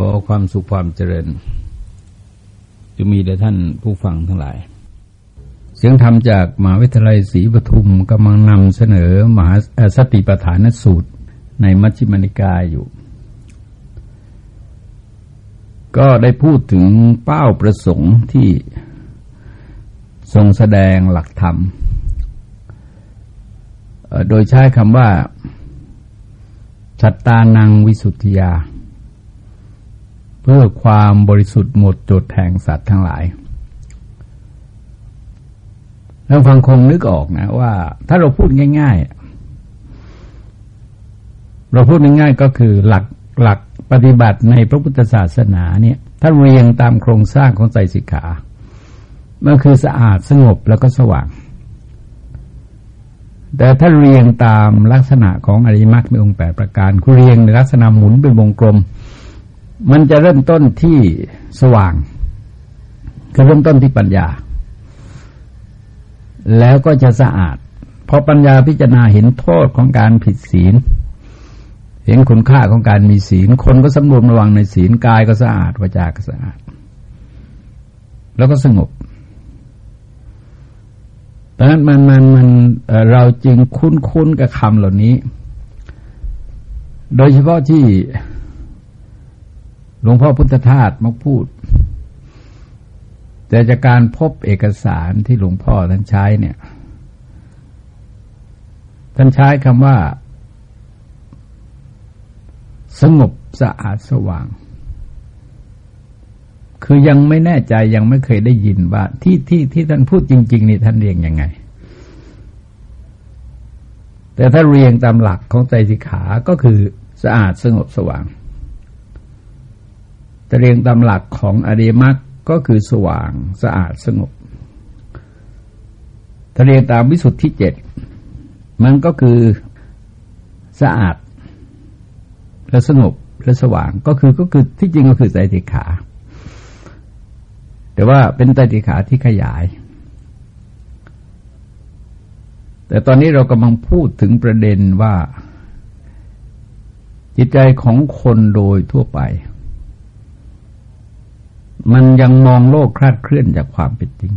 ขอความสุขความเจริญจะมีแด่ท่านผู้ฟังทั้งหลาย เสียงธรรมจากมหาวิทยาลัยศรีปทุมกำลังนำเสนอมหาสติปัฏฐานสูตรในมัชฌิมานิกายอยู่ ก็ได้พูดถึงเป้าประสงค์ที่ทรงแสดงหลักธรรม โดยใช้คำว่า ชัตตานังวิสุทธิยา พื่อความบริสุทธิ์หมดจดแห่งสัตว์ทั้งหลายท่าฟังคงนึกออกนะว่า ถ้าเราพูดง่าย ๆ เราพูดง่ายๆก็คือหลักหลักปฏิบัติในพระพุทธศาสนาเนี่ยถ้าเรียงตามโครงสร้างของใจสิกขามันคือสะอาดสงบแล้วก็สว่าง แต่ถ้าเรียงตามลักษณะของอริยมรรคมีองค์แปดประการคือเรียงในลักษณะหมุนเป็นวงกลม มันจะเริ่มต้นที่สว่างคือเริ่มต้นที่ปัญญา แล้วก็จะสะอาด พอปัญญาพิจารณาเห็นโทษของการผิดศีล เห็นคุณค่าของการมีศีล คนก็สำรวมระวังในศีลกายก็สะอาดวาจาก็สะอาด แล้วก็สงบดังนั้นมันมันมันเราจึงคุ้นคุ้นกับคำเหล่านี้ โดยเฉพาะที่ หลวงพ่อพุทธทาสมาพูด แต่จากการพบเอกสารที่หลวงพ่อท่านใช้เนี่ย ท่านใช้คำว่า สงบสะอาดสว่าง คือยังไม่แน่ใจยังไม่เคยได้ยินว่า ที่ที่ที่ท่านพูดจริง ๆ นี่ท่านเรียงยังไง แต่ถ้าเรียงตามหลักของใจสิขาก็คือสะอาดสงบสว่าง จะเรียงตามหลักของอริมักก็คือสว่างสะอาดสงบถ้าเรียงตามวิสุทธิเจ็ดมันก็คือสะอาดและสงบและสว่างก็คือก็คือที่จริงก็คือใจติขา แต่ว่าเป็นใจติขาที่ขยาย แต่ตอนนี้เรากำลังพูดถึงประเด็นว่า จิตใจของคนโดยทั่วไป มันยังมองโลกคลาดเคลื่อนจากความเป็นจริง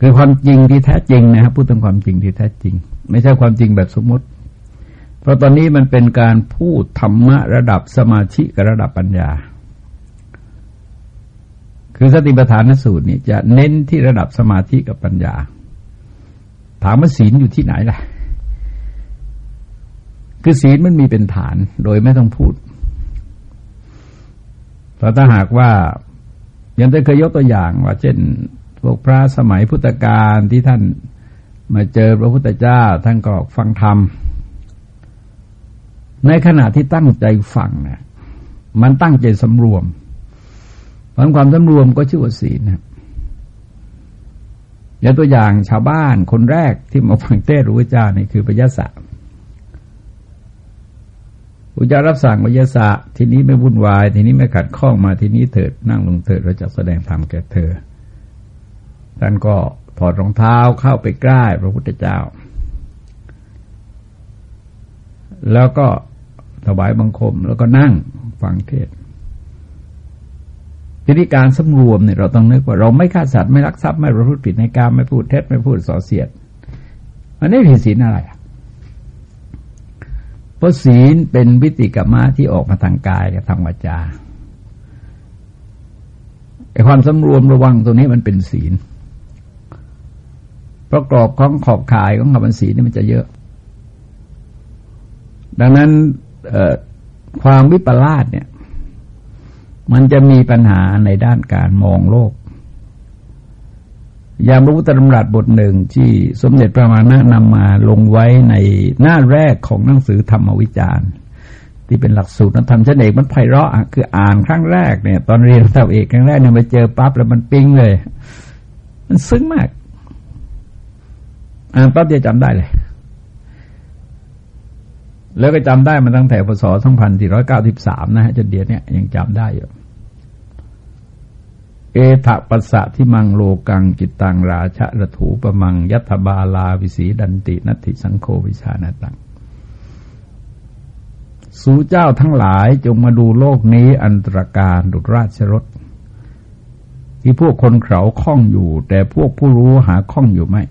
คือความจริงที่แท้จริงนะครับพูดถึงความจริงที่แท้จริง ไม่ใช่ความจริงแบบสมมติ เพราะตอนนี้มันเป็นการพูดธรรมะระดับสมาธิกับระดับปัญญา คือสติปัฏฐานสูตรนี่จะเน้นที่ระดับสมาธิกับปัญญา ถามว่าศีลอยู่ที่ไหนล่ะ คือศีลมันมีเป็นฐานโดยไม่ต้องพูด เพราะถ้าหากว่ายังได้เคยยกตัวอย่างว่า เช่นพวกพระสมัยพุทธกาลที่ท่านมาเจอพระพุทธเจ้า ท่านก็ฟังธรรม ในขณะที่ตั้งใจฟังเนี่ยมันตั้งใจสำรวมเพราะความสำรวมก็ชื่อว่าศีลนะอย่างตัวอย่างชาวบ้านคนแรกที่มาฟังเทศรู้เจ้านี่คือพร อุจารับสั่งวิยศะทีนี้ไม่วุ่นวาย ทีนี้ไม่ขัดข้องมาทีนี้เถิดนั่งลงเถิดเราจะแสดงธรรมแก่เธอท่านก็ถอดรองเท้าเข้าไปใกล้พระพุทธเจ้า แล้วก็ถวายบังคมแล้วก็นั่งฟังเทศทีนี้การสำรวมเนี่ยเราต้องนึกว่าเราไม่ฆ่าสัตว์ไม่รักทรัพย์ไม่ประพฤติผิดในการไม่พูดเท็จไม่พูดส่อเสียด มันไม่ผิดศีลอะไรอะ เพราะศีลเป็นวิติกรรมะที่ออกมาทางกายกับทางวาจาไอ้ความสำรวมระวังตรงนี้มันเป็นศีลประกอบของขอบข่ายของคำศีลนี่มันจะเยอะ ดังนั้นความวิปลาสเนี่ย มันจะมีปัญหาในด้านการมองโลก อย่างพระพุทธธรรมรัตบทหนึ่งที่สมเด็จพระมานะนำมาลงไว้ในหน้าแรกของหนังสือธรรมวิจารณ์ที่เป็นหลักสูตรนักธรรมชั้นเอกมันไพเราะคืออ่านครั้งแรกเนี่ย ตอนเรียนระดับเอกครั้งแรกเนี่ยมาเจอปั๊บแล้วมันปิ้งเลย มันซึ้งมาก อ่านปั๊บจะจำได้เลย แล้วก็จำได้มาตั้งแต่พศ 2493 นะฮะจนเดียวเนี่ยยังจำได้อยู่ เอถะปัสสะที่มังโลกังจิตตังราชะระถูปมัง ยัตบาลาวิสีดันตินัตถิสังโฆวิชาณตัง สู่เจ้าทั้งหลายจงมาดูโลกนี้อันตรการดุจราชรถ ที่พวกคนเขาคล้องอยู่ แต่พวกผู้รู้หาคล้องอยู่ไม่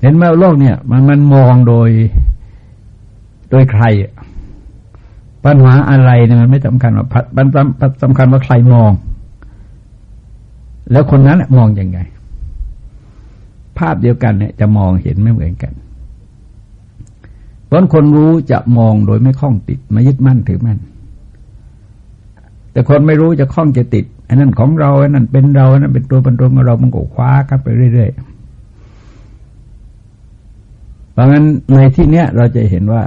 เห็นไหมโลกเนี่ย มันมันมองโดย โดยใคร ปัญหาอะไรเนี่ยมันไม่สำคัญว่ามันสำคัญว่าใครมอง แล้วคนนั้นมองอยังไง ภาพเดียวกันเนี่ย จะมองเห็นไม่เหมือนกันเพราะคนรู้จะมองโดยไม่คล้องติดไม่ยึดมั่นถือมั่นแต่คนไม่รู้จะคล้องจะติดอันนั้นของเราอันนั้นเป็นเราอันนั้นเป็นตัวเป็นตนของเรามันก็คว้ากันไปเรื่อยๆเพราะงั้นในที่เนี้ยเราจะเห็นว่า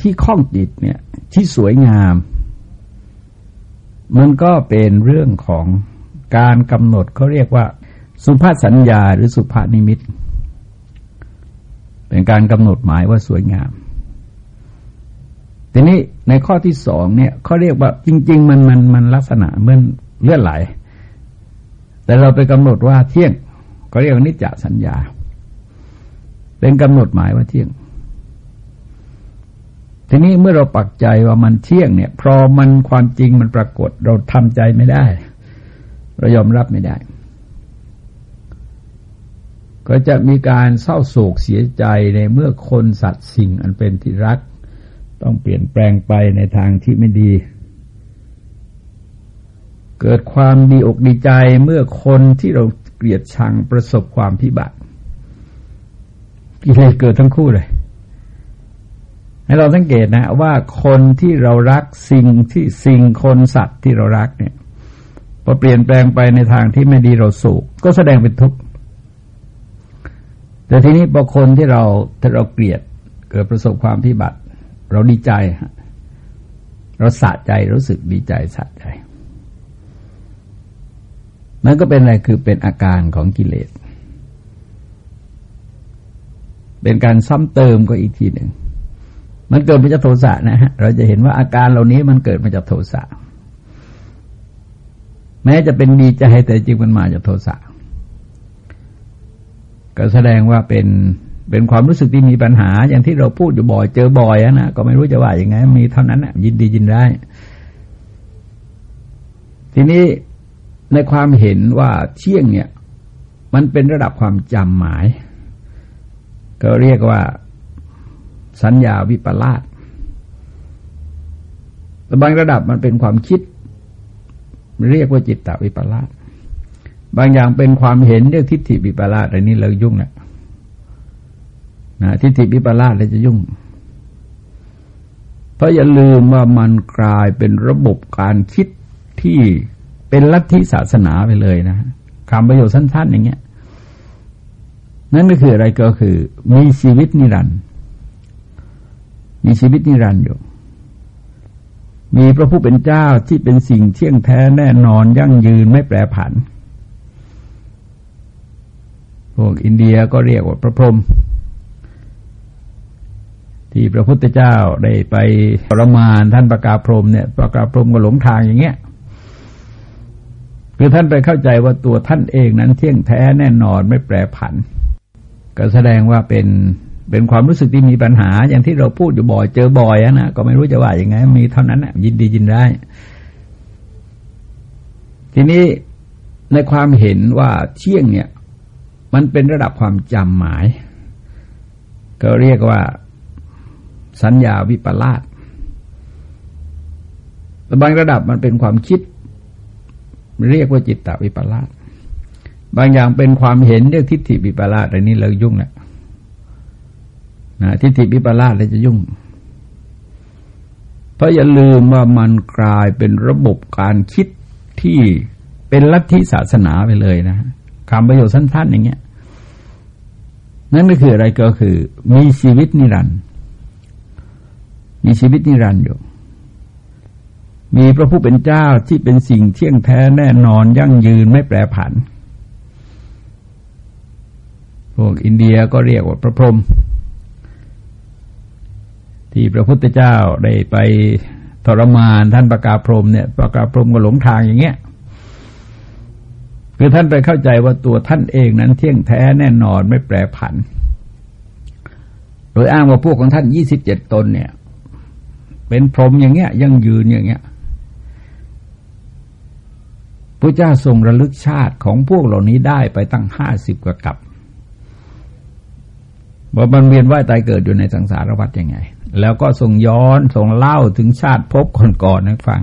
ที่คล้องจิตเนี่ยที่สวยงาม มันก็เป็นเรื่องของการกำหนดเขาเรียกว่า สุภาษสัญญาหรือสุภานิมิต เป็นการกำหนดหมายว่าสวยงาม ทีนี้ในข้อที่สองเนี่ยเขาเรียกว่าจริง ๆ มันมันมันลักษณะเหมือนเลื่อนไหล แต่เราไปกำหนดว่าเที่ยงเขาเรียกว่านิจจสัญญา เป็นกำหนดหมายว่าเที่ยง ทีนี้เมื่อเราปักใจว่ามันเที่ยงเนี่ยพอมันความจริงมันปรากฏ เราทำใจไม่ได้ เรายอมรับไม่ได้ ก็จะมีการเศร้าโศกเสียใจในเมื่อคนสัตว์สิ่งอันเป็นที่รัก ต้องเปลี่ยนแปลงไปในทางที่ไม่ดี เกิดความดีอกดีใจเมื่อคนที่เราเกลียดชังประสบความพิบัติกิเลสเกิดทั้งคู่เลย ให้เราสังเกตนะ ว่าคนที่เรารักสิ่งที่สิ่งคนสัตว์ที่เรารักเนี่ยพอเปลี่ยนแปลงไปในทางที่ไม่ดีเราโศกก็แสดงเป็นทุกข์แต่ทีนี้บางคนที่เราถ้าเราเกลียดเกิดประสบความพิบัติ เราดีใจ เราสะใจรู้สึกดีใจสะใจมันก็เป็นอะไรคือเป็นอาการของกิเลส เป็นการซ้ำเติมก็อีกทีหนึ่ง มันเกิดมาจากโทสะนะฮะเราจะเห็นว่าอาการเหล่านี้มันเกิดมาจากโทสะแม้จะเป็นดีใจแต่จริงมันมาจากโทสะก็แสดงว่าเป็นเป็นความรู้สึกที่มีปัญหา อย่างที่เราพูดอยู่บ่อยเจอบ่อยนะก็ไม่รู้จะว่าอย่างไง มีเท่านั้นนะยินดียินได้ ทีนี้ในความเห็นว่าเชี่ยงเนี่ย มันเป็นระดับความจำหมาย ก็เรียกว่า สัญญาวิปลาสบางระดับมันเป็นความคิด เรียกว่าจิตตวิปลาสบางอย่างเป็นความเห็นเรื่องทิฏฐิบิปลาสอะไรนี้เรายุ่งแหละนะทิฏฐิบิปลาสเราจะยุ่ง เพราะอย่าลืมว่ามันกลายเป็นระบบการคิดที่เป็นลัทธิศาสนาไปเลยนะคำประโยชน์สั้น ๆ อย่างเงี้ย นั่นก็คืออะไรก็คือ มีชีวิตนิรันดร์ มีชีวิตนิรันดร์อยู่ มีพระผู้เป็นเจ้าที่เป็นสิ่งเที่ยงแท้แน่นอนยั่งยืนไม่แปรผัน พวกอินเดียก็เรียกว่าพระพรหมที่พระพุทธเจ้าได้ไปปรมานท่านประกาศพรหมเนี่ยประกาศพรหมก็หลงทางอย่างเงี้ยคือท่านไปเข้าใจว่าตัวท่านเองนั้นเที่ยงแท้แน่นอนไม่แปรผัน ก็แสดงว่าเป็น เป็นความรู้สึกที่มีปัญหา อย่างที่เราพูดอยู่บ่อยเจอบ่อยนะก็ไม่รู้จะว่าอย่างไง มีเท่านั้นนะยินดียินได้ ทีนี้ในความเห็นว่าเที่ยงเนี่ย มันเป็นระดับความจำหมาย ก็เรียกว่า สัญญาวิปลาสบางระดับมันเป็นความคิด เรียกว่าจิตตวิปลาสบางอย่างเป็นความเห็นเรียกทิฏฐิวิปลาสอันนี้เรายุ่งแหละ นะทิฏฐิวิปลาสเราจะยุ่ง เพราะอย่าลืมว่ามันกลายเป็นระบบการคิดที่เป็นลัทธิศาสนาไปเลยนะคำประโยชน์สั้นๆอย่างเงี้ย นั่นก็คืออะไรก็คือ มีชีวิตนิรันดร์มีชีวิตนิรันดร์อยู่ มีพระผู้เป็นเจ้าที่เป็นสิ่งเที่ยงแท้แน่นอนยั่งยืนไม่แปรผันพวกอินเดียก็เรียกว่าพระพรหม ที่พระพุทธเจ้าได้ไปทรมานท่านประกาศพรหมเนี่ยประกาศพรหมก็หลงทางอย่างเงี้ยคือท่านไปเข้าใจว่าตัวท่านเองนั้นเที่ยงแท้แน่นอนไม่แปรผัน โดยอ้างว่าพวกของท่านยี่สิบเจ็ดตนเนี่ย เป็นพรหมอย่างเงี้ย ยังยืนอย่างเงี้ยพระเจ้าทรงระลึกชาติของพวกเหล่านี้ได้ไปตั้งห้าสิบกว่ากับว่ามันเวียนว่ายตายเกิดอยู่ในสังสารวัฏยังไง แล้วก็ทรงย้อนทรงเล่าถึงชาติพบก่อนๆนะฟัง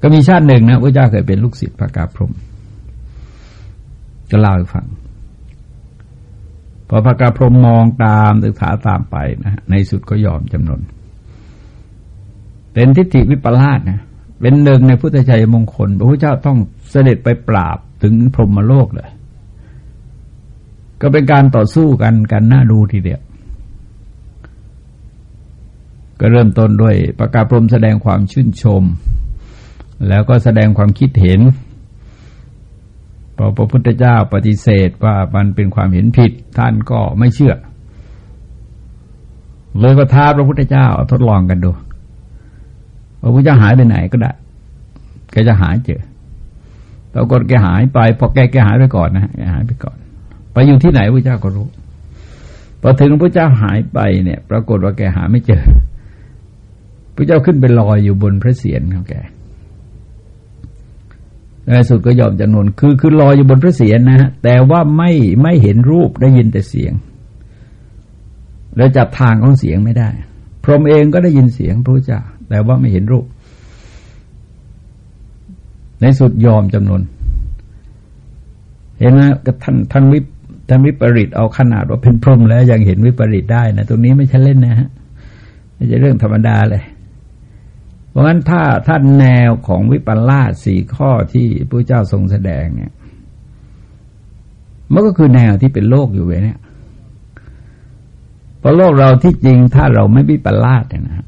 ก็มีชาติหนึ่งนะพระเจ้าเคยเป็นลูกศิษย์พระกาพรมก็เล่าให้ฟังพอพระกาพรมมองตามศึกษาตามไปนะในสุดก็ยอมจำนนเป็นทิฏฐิวิปลาสนะเป็นหนึ่งในพุทธชัยมงคล พระพุทธเจ้าต้องเสด็จไปปราบถึงพรหมโลกเลย ก็เป็นการต่อสู้กันกันน่าดูทีเดียว ก็เริ่มต้นด้วยประกาศพรมแสดงความชื่นชม แล้วก็แสดงความคิดเห็นพอพระพุทธเจ้าปฏิเสธว่ามันเป็นความเห็นผิดท่านก็ไม่เชื่อ เลยก็ท้าพระพุทธเจ้าทดลองกันดูพระพุทธเจ้าหายไปไหนก็ได้แกจะหายเจอปรากฏแกหายไปพอแกแกหายไปก่อนนะแกหายไปก่อน ไปอยู่ที่ไหนพระเจ้าก็รู้พอถึงพระเจ้าหายไปเนี่ย ปรากฏว่าแกหาไม่เจอ พระเจ้าขึ้นไปลอยอยู่บนพระเศียรของแกในสุดก็ยอมจำนวนคือคือลอยอยู่บนพระเศียรนะฮะแต่ว่าไม่ไม่เห็นรูปได้ยินแต่เสียง แล้วจับทางของเสียงไม่ได้ พรหมเองก็ได้ยินเสียงพระเจ้าแต่ว่าไม่เห็นรูป ในสุดยอมจำนวนเห็นไหมกับท่านท่านวิท่านวิปริตเอาขนาดว่าเป็นพรหมแล้วยังเห็นวิปริตได้นะตรงนี้ไม่ใช่เล่นนะฮะไม่ใช่เรื่องธรรมดาเลย เพราะฉะนั้นถ้าท่านแนวของวิปัลาสสี่ข้อที่พระเจ้าทรงแสดงเนี่ยมันก็คือแนวที่เป็นโลกอยู่เว้ยเนี่ยพราะโลกเราที่จริงถ้าเราไม่วิปัลาสเนี่ยนะ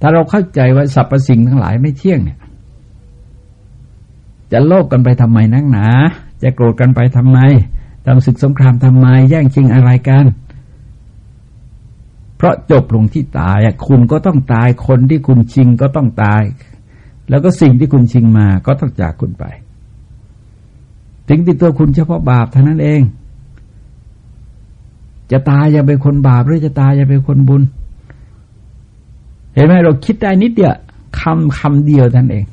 ถ้าเราเข้าใจว่าสรรพสิ่งทั้งหลายไม่เที่ยงเนี่ย จะโลภกกันไปทำไมนักหนา จะโกรธกันไปทำไมทำศึกสงครามทำไม แย่งชิงอะไรกัน เพราะจบลงที่ตายคุณก็ต้องตาย คนที่คุณชิงก็ต้องตาย แล้วก็สิ่งที่คุณชิงมาก็ต้องจากคุณไปถึงติดตัวคุณเฉพาะบาปเท่านั้นเอง จะตายอย่าเป็นคนบาปหรือจะตายอย่าเป็นคนบุญ เห็นไหมเราคิดได้นิดเดียวคำคำเดียวท่านเอง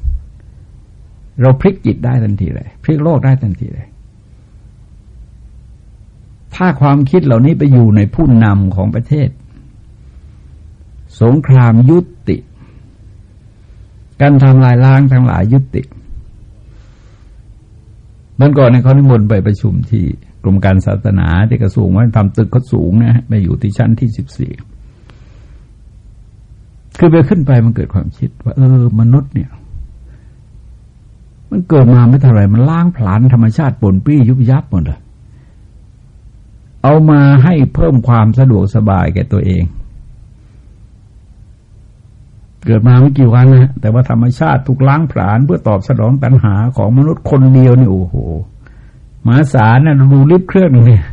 เราพลิกจิตได้ทันทีเลย พลิกโลกได้ทันทีเลย ถ้าความคิดเหล่านี้ไปอยู่ในผู้นำของประเทศ สงครามยุติ การทำลายล้างทั้งหลายยุติเมื่อก่อนในเขานิมนต์ไปประชุมที่กรมการศาสนาที่กระทรวงว่าทำตึกเขาสูงนะไปอยู่ที่ชั้นที่สิบสี่คือไปขึ้นไปมันเกิดความคิดว่า เออ มนุษย์เนี่ย มันเกิดมาไม่เท่าไรมันล้างผลาญธรรมชาติปนปี้ยุบยับหมดเลยเอามาให้เพิ่มความสะดวกสบายแก่ตัวเอง เกิดมาไม่กี่วันนะแต่ว่าธรรมชาติถูกล้างผลาญเพื่อตอบสนองตัณหาของมนุษย์คนเดียวนี่โอ้โหมหาศาลนะดูลิฟเครื่องเนี่ย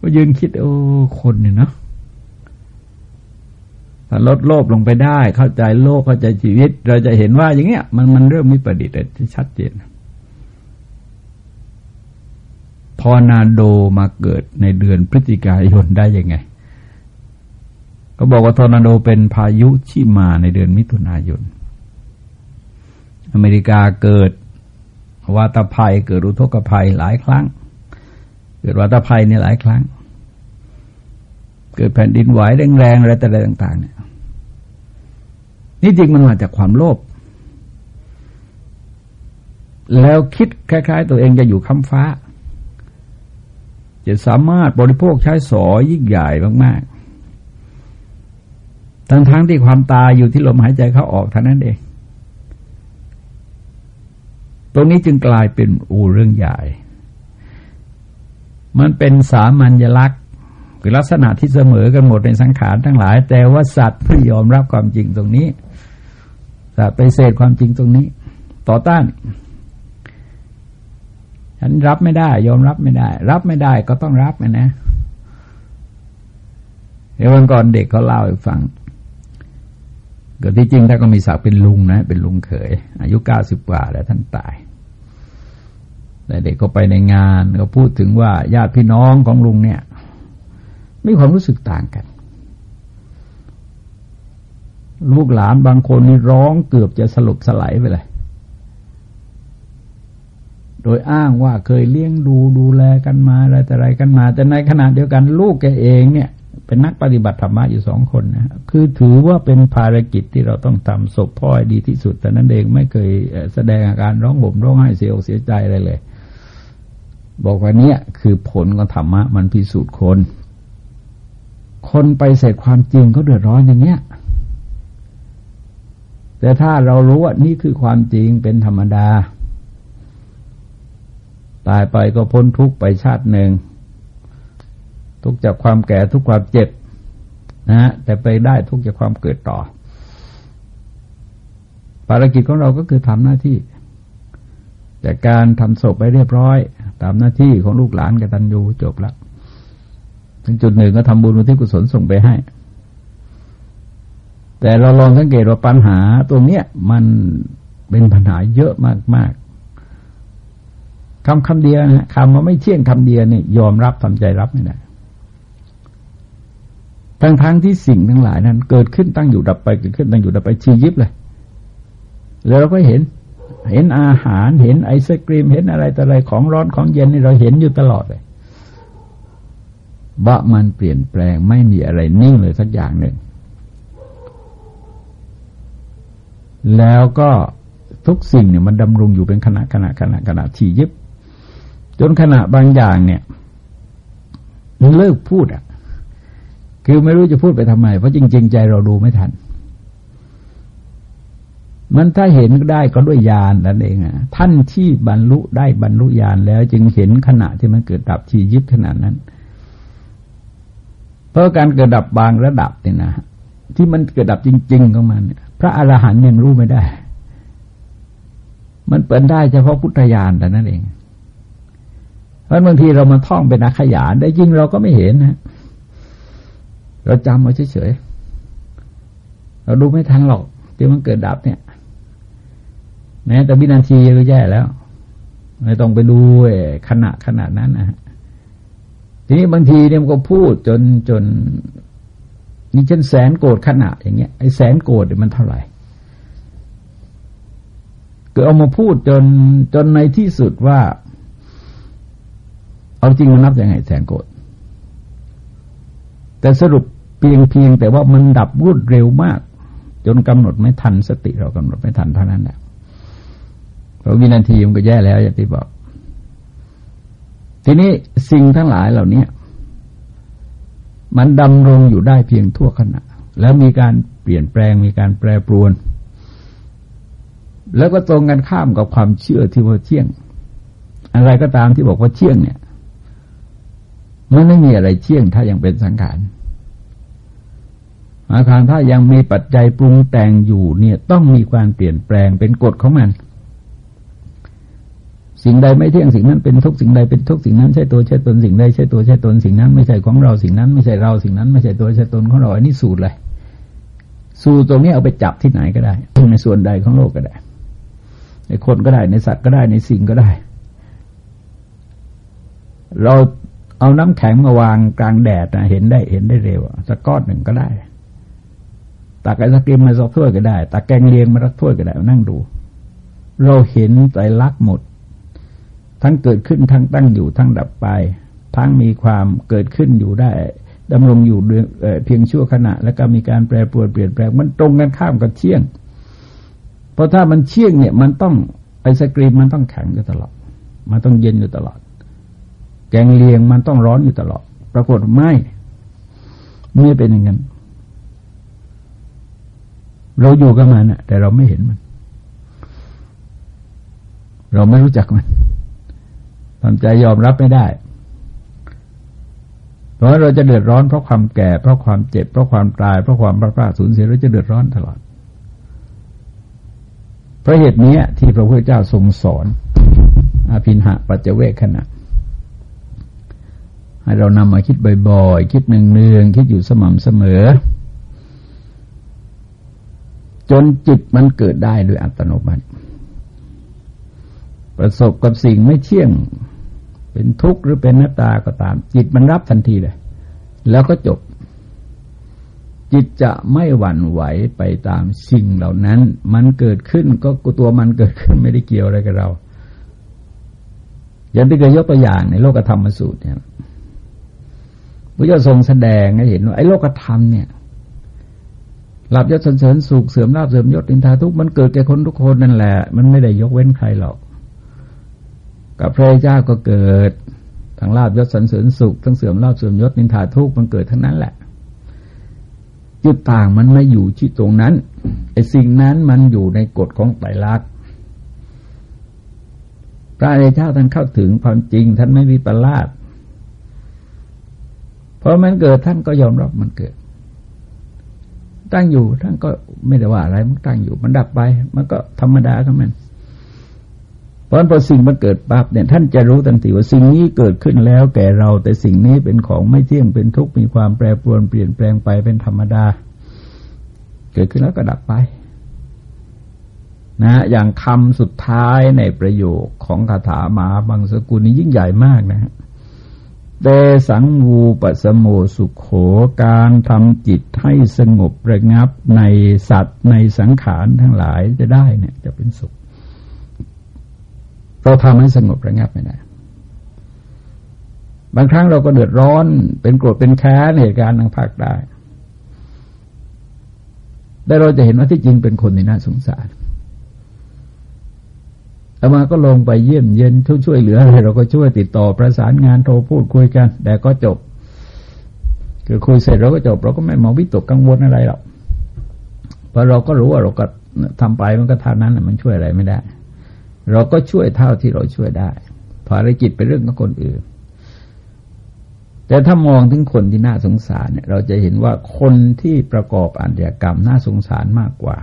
ก็ยืนคิดโอ้คนเนี่ยเนาะถ้าลดโลภลงไปได้ เข้าใจโลกเข้าใจชีวิต เราจะเห็นว่าอย่างเงี้ย มันมันเริ่มมีประดิษฐ์ที่ชัดเจนพอนาโดมาเกิดในเดือนพฤศจิกายนได้ยังไง ก็บอกว่าทอร์นาโดเป็นพายุที่มาในเดือนมิถุนายน อเมริกาเกิดวาตภัยเกิดอุทกภัยหลายครั้ง เกิดวาตภัยเนี่ยหลายครั้ง เกิดแผ่นดินไหวแรงๆอะไรแต่อะไรต่าง ๆ เนี่ยนี่จริงมันมาจากความโลภแล้วคิดคล้าย ๆ ตัวเองจะอยู่ค้ำฟ้า จะสามารถบริโภคใช้สอยยิ่งใหญ่มาก ๆ ทั้งๆทที่ความตายอยู่ที่ลมหายใจเขาออกเท่านั้นเอง ตรงนี้จึงกลายเป็นอูเรื่องใหญ่ มันเป็นสามัญลักษณ์คือลักษณะที่เสมอกันหมดในสังขารทั้งหลาย แต่ว่าสัตว์ไม่ยอมรับความจริงตรงนี้แต่ไปเสดความจริงตรงนี้ ต่อต้าน ฉันรับไม่ได้ ยอมรับไม่ได้ รับไม่ได้ก็ต้องรับนะนะเดี๋ยววันก่อนเด็กเขาเล่าให้ฟัง กิดที่จริงถ้าก็มีศักดิ์เป็นลุงนะ เป็นลุงเขย อายุเก้าสิบกว่าแล้วท่านตายแต่เด็กก็ไปในงานก็พูดถึงว่าญาติพี่น้องของลุงเนี่ยมีความรู้สึกต่างกัน ลูกหลานบางคนนี่ร้องเกือบจะสลบสลายไปเลย โดยอ้างว่าเคยเลี้ยงดูดูแลกันมาอะไรแต่ไรกันมา แต่ในขณะเดียวกัน ลูกแกเองเนี่ย เป็นนักปฏิบัติธรรมะอยู่สองคนนะคือถือว่าเป็นภารกิจที่เราต้องทำศพพ่อให้ดีที่สุด แต่นั้นเองไม่เคยแสดงอาการร้องห่มร้องไห้เสียอกเสียใจอะไรเลย บอกว่าเนี่ยคือผลของธรรมะ มันพิสูจน์คน คนไปเสร็จความจริงเขาเดือดร้อนอย่างเงี้ย แต่ถ้าเรารู้ว่านี่คือความจริงเป็นธรรมดา ตายไปก็พ้นทุกข์ไปชาติหนึ่ง ทุกจากความแก่ทุกความเจ็บนะฮะแต่ไปได้ทุกจากความเกิดต่อ ภารกิจของเราก็คือทำหน้าที่แต่การทำศพไปเรียบร้อย ตามหน้าที่ของลูกหลานกตัญญูจบแล้วถึงจุดหนึ่งก็ทำบุญอุทิศกุศลส่งไปให้ แต่เราลองสังเกตว่าปัญหาตรงเนี้ยมันเป็นปัญหาเยอะมากๆคำคำเดียวนะคำว่าไม่เที่ยงคำเดียวนี่ยอมรับทำใจรับไม่ได้ ทั้งทั้งที่สิ่งทั้งหลายนั้น เกิดขึ้นตั้งอยู่ดับไปเกิดขึ้นตั้งอยู่ดับไปชียิบเลย แล้วเราก็เห็น เห็นอาหารเห็นไอศกรีม เห็นอะไรแต่อะไรของร้อนของเย็นนี่เราเห็นอยู่ตลอดเลยว่ามันเปลี่ยนแปลงไม่มีอะไรนิ่งเลยสักอย่างหนึ่ง แล้วก็ทุกสิ่งเนี่ยมันดำรงอยู่เป็นขณะขณะขณะขณะที่ยิบ จนขณะบางอย่างเนี่ยเลิกพูดอะ คือไม่รู้จะพูดไปทำไม เพราะจริง ๆ ใจเราดูไม่ทัน มันถ้าเห็นได้ก็ด้วยญาณนั่นเองอะท่านที่บรรลุได้บรรลุญาณแล้ว จึงเห็นขณะที่มันเกิดดับชียิบขนาดนั้น เพราะการเกิดดับบางระดับเนี่ยนะที่มันเกิดดับจริง ๆ ของมันพระอรหันต์ยังรู้ไม่ได้ มันเปิดได้เฉพาะพุทธญาณแต่นั้นเองเพราะบางทีเรามาท่องเป็นอาขยานได้จริงเราก็ไม่เห็นนะ เราจำเอาเฉยๆเราดูไม่ทันหรอกที่มันเกิดดับเนี่ย แม้แต่วินาทีก็แย่แล้ว ไม่ต้องไปดูขณะขนาดนั้นนะทีนี้บางทีเนี่ยมันก็พูดจนจนนี่เช่นแสนโกรธขณะอย่างเงี้ยไอ้แสนโกรธมันเท่าไหร่ก็เอามาพูดจนจนในที่สุดว่า เอาจริงมันนับยังไงแสนโกรธแต่สรุป เพียงเพียงแต่ว่ามันดับรวดเร็วมาก จนกำหนดไม่ทันสติเรากำหนดไม่ทันเท่านั้นแหละเพราะวินาทีมันก็แย่แล้วอย่างที่บอก ทีนี้สิ่งทั้งหลายเหล่านี้มันดำรงอยู่ได้เพียงทั่วขณะ แล้วมีการเปลี่ยนแปลงมีการแปรปรวน แล้วก็ตรงกันข้ามกับความเชื่อที่ว่าเที่ยง อะไรก็ตามที่บอกว่าเที่ยงเนี่ย มันไม่มีอะไรเที่ยงถ้ายังเป็นสังขาร อาคารถ้ายังมีปัจจัยปรุงแต่งอยู่เนี่ยต้องมีการเปลี่ยนแปลงเป็นกฎของมัน สิ่งใดไม่เที่ยงสิ่งนั้นเป็นทุกสิ่งใดเป็นทุกสิ่งนั้นใช่ตัวใช่ตนสิ่งใดใช่ตัวใช่ตนสิ่งนั้น ไม่ใช่ของเราสิ่งนั้น ไม่ใช่เราสิ่งนั้น ไม่ใช่ตัวใช่ตนของเราอันนี้สูตรเลยสูตรตรงนี้เอาไปจับที่ไหนก็ได้ในส่วนใดของโลกก็ได้ ในคนก็ได้ในสัตว์ก็ได้ในสิ่งก็ได้ เราเอาน้ำแข็งมาวางกลางแดดนะเห็นได้เห็นได้เร็วสักก้อนหนึ่งก็ได้ ตักไอศกรีมมาสักถ้วยก็ได้ตักแกงเลียงมาสักถ้วยก็ได้นั่งดู เราเห็นใจรักหมด ทั้งเกิดขึ้นทั้งตั้งอยู่ทั้งดับไป ทั้งมีความเกิดขึ้นอยู่ได้ดำรงอยู่เพียงชั่วขณะ แล้วก็มีการแปรปรวนเปลี่ยนแปลงมันตรงกันข้ามกับเชี่ยง เพราะถ้ามันเชี่ยงเนี่ย มันต้องไอศกรีมมันต้องแข็งอยู่ตลอด มันต้องเย็นอยู่ตลอด แกงเลียงมันต้องร้อนอยู่ตลอด ปรากฏไม่ไม่เป็นอย่างนั้น เราอยู่กับมันนะแต่เราไม่เห็นมัน เราไม่รู้จักมันทำใจยอมรับไม่ได้ เพราะเราจะเดือดร้อนเพราะความแก่เพราะความเจ็บเพราะความตายเพราะความพลาดพลาดสูญเสียเราจะเดือดร้อนตลอด เพราะเหตุนี้ที่พระพุทธเจ้าทรงสอนอภินหะปัจเจเวคขณะให้เรานำมาคิดบ่อยๆ คิดเนืองๆ คิดอยู่สม่ำเสมอ จนจิตมันเกิดได้โดยอัตโนมัติ ประสบกับสิ่งไม่เที่ยง เป็นทุกข์หรือเป็นหน้าตาก็ตาม จิตมันรับทันทีเลย แล้วก็จบ จิตจะไม่หวั่นไหวไปตามสิ่งเหล่านั้น มันเกิดขึ้นก็ตัวมันเกิดขึ้นไม่ได้เกี่ยวอะไรกับเรา อย่างที่เคยยกตัวอย่างในโลกธรรมสูตรเนี่ยพระเจ้าทรงแสดงให้เห็นว่าไอ้โลกธรรมเนี่ย หลับยศเสริญสุขเสื่อมลาบเสื่อมยศอินทาทุกมันเกิดแก่คนทุกคนนั่นแหละ มันไม่ได้ยกเว้นใครหรอก กับพระเจ้าก็เกิดทั้งลาบยศสันเสริญสุขทั้งเสื่อมลาบเสื่อมยศนินทาทุกมันเกิดทั้งนั้นแหละ จุดต่างมันไม่อยู่ที่ตรงนั้นไอ้สิ่งนั้นมันอยู่ในกฎของไตรลักษณ์พระอริยเจ้าท่านเข้าถึงความจริง ท่านไม่มีประลาดเพราะมันเกิดท่านก็ยอมรับมันเกิด ตั้งอยู่ท่านก็ไม่ได้ว่าอะไรมันตั้งอยู่ มันดับไป มันก็ธรรมดาของมันเพราะพอสิ่งมันเกิดปั๊บเนี่ยท่านจะรู้ทันทีว่าสิ่งนี้เกิดขึ้นแล้วแก่เราแต่สิ่งนี้เป็นของไม่เที่ยงเป็นทุกข์มีความแปรปรวนเปลี่ยนแปลงไปเป็นธรรมดา เกิดขึ้นแล้วก็ดับไป นะ อย่างคำสุดท้ายในประโยคของคาถามาบางสกุลนี้ยิ่งใหญ่มากนะฮะ เตสังวูปสมโมสุขโขการทำจิตให้สงบระงับในสัตว์ในสังขารทั้งหลายจะได้เนี่ย จะเป็นสุข เราทำให้สงบระงับไม่ได้บางครั้งเราก็เดือดร้อน เป็นโกรธเป็นแค้นเหตุการณ์ทางภาคได้ แต่เราจะเห็นว่าที่จริงเป็นคนในน่าสงสาร อามาก็ลงไปเยี่ยมเย็นช่วยช่วยเหลืออะไรเราก็ช่วยติดต่อประสานงานโทรพูดคุยกัน แต่ก็จบ คือคุยเสร็จเราก็จบ เราก็ไม่มองวิตกกังวลอะไรหรอกเพราะเราก็รู้ว่าเราก็ทำไปมันก็เท่านั้นแหละมันช่วยอะไรไม่ได้ เราก็ช่วยเท่าที่เราช่วยได้ภารกิจเป็นเรื่องของคนอื่น แต่ถ้ามองถึงคนที่น่าสงสารเนี่ย เราจะเห็นว่าคนที่ประกอบอาชญากรรมน่าสงสารมากกว่า